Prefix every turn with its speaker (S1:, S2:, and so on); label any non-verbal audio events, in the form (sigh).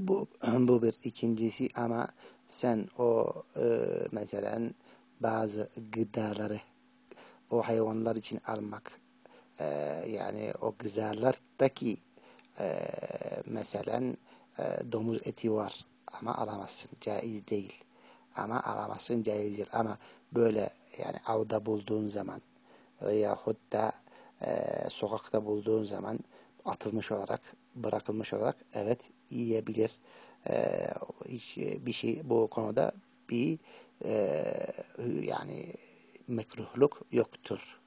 S1: Bu, (clears throat) bu bir ikincisi ama sen o e, mesela bazı gıdaları o hayvanlar için almak e, yani o gıdalardaki e, mesela e, domuz eti var ama alamazsın caiz değil. Ama alamazsın caizdir ama böyle yani avda bulduğun zaman veyahut da e, sokakta bulduğun zaman atılmış olarak bırakılmış olarak evet yiyebilir e, hiç bir şey bu konuda bir e, yani mekruhluk yoktur.